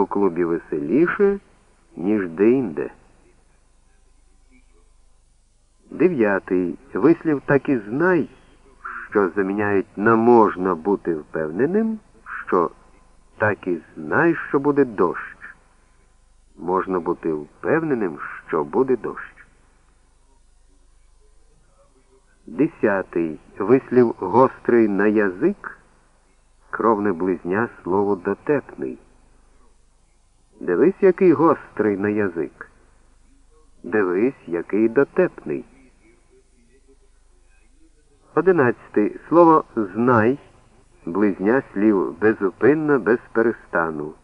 у клубі веселіше, ніж де-інде. Дев'ятий. Вислів так і знай, що заміняють на можна бути впевненим, що так і знай, що буде дощ. Можна бути впевненим, що буде дощ. Десятий. Вислів гострий на язик, кровне близня слово дотепний. Дивись, який гострий на язик. Дивись, який дотепний. Одинадцятий. Слово знай, близня слів безупинно, без перестану.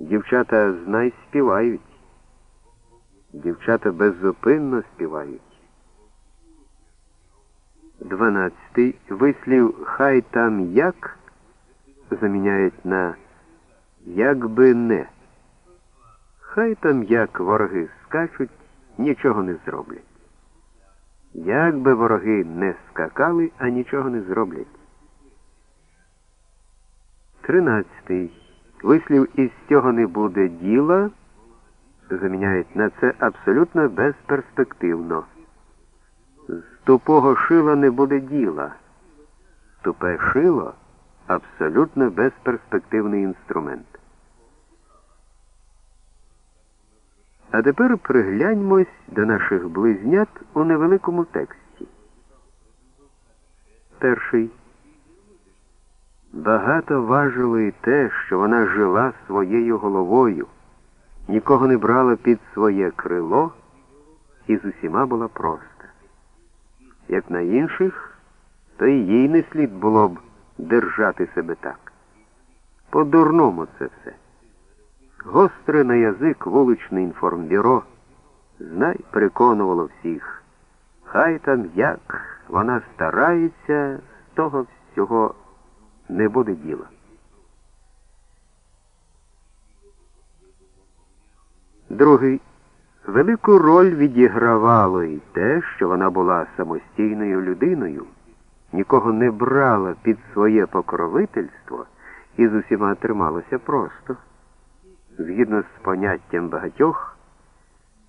Дівчата знай співають. Дівчата беззупинно співають. Дванадцятий. Вислів хай там як заміняють на як би не. Хай там як вороги скачуть, нічого не зроблять. Як би вороги не скакали, а нічого не зроблять. Тринадцятий. Вислів із цього не буде діла, заміняють на це абсолютно безперспективно. З тупого шила не буде діла. Тупе шило абсолютно безперспективний інструмент. А тепер пригляньмось до наших близнят у невеликому тексті. Перший. Багато важило і те, що вона жила своєю головою, нікого не брала під своє крило і з усіма була проста. Як на інших, то і їй не слід було б держати себе так. По-дурному це все. Гостре на язик вуличне інформбюро, знай, переконувало всіх. Хай там як вона старається, з того всього не буде діла. Другий. Велику роль відігравало і те, що вона була самостійною людиною, нікого не брала під своє покровительство і з усіма трималася просто. Згідно з поняттям багатьох,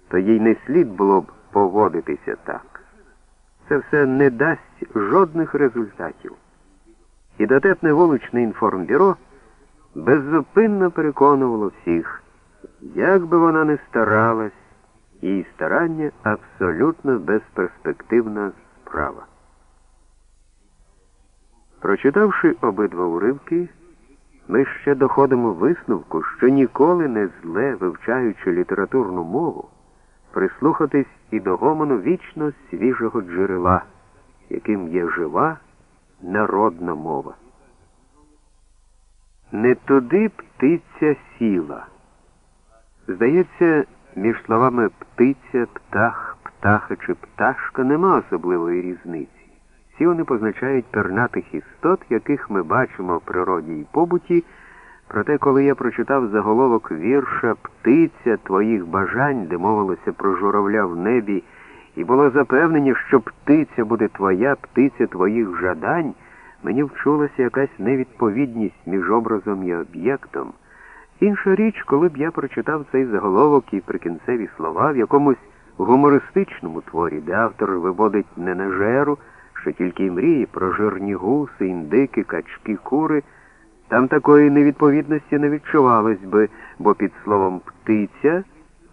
то їй не слід було б поводитися так. Це все не дасть жодних результатів. І дотепне вуличне інформбюро беззупинно переконувало всіх, як би вона не старалась, її старання абсолютно безперспективна справа. Прочитавши обидва уривки, ми ще доходимо висновку, що ніколи не зле, вивчаючи літературну мову, прислухатись і до гомону вічно свіжого джерела, яким є жива народна мова. Не туди птиця сіла. Здається, між словами птиця, птах, птаха чи пташка нема особливої різниці. Всі вони позначають пернатих істот, яких ми бачимо в природі і побуті. Проте, коли я прочитав заголовок вірша Птиця твоїх бажань, де мовилося про журавля в небі, і було запевнення, що птиця буде твоя, птиця твоїх жадань, мені вчулася якась невідповідність між образом і об'єктом. Інша річ, коли б я прочитав цей заголовок і прикінцеві слова в якомусь гумористичному творі, де автор виводить не на жеру, що тільки й мріє про жирні гуси, індики, качки, кури, там такої невідповідності не відчувалось би, бо під словом птиця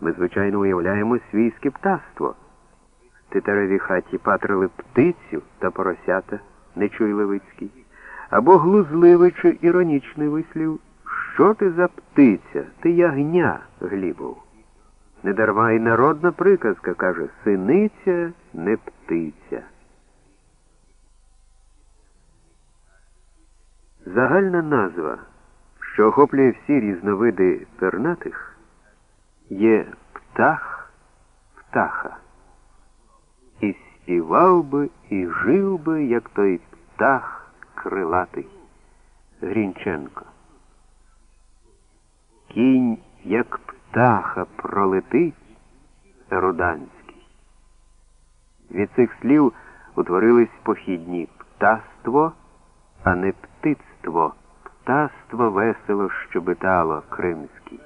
ми, звичайно, уявляємо свійське птаство. В хаті патрили птицю та поросята, нечуй Левицький, або глузливий чи іронічний вислів. Що ти за птиця? Ти ягня, Глібов. Недарма й народна приказка каже синиця не птиця. Загальна назва, що охоплює всі різновиди пернатих, є птах птаха. І співав би, і жив би, як той птах крилатий Грінченко. Кінь, як птаха, пролетить Руданський. Від цих слів утворились похідні птаство, а не птицтво. Птаство весело щебетало кримський.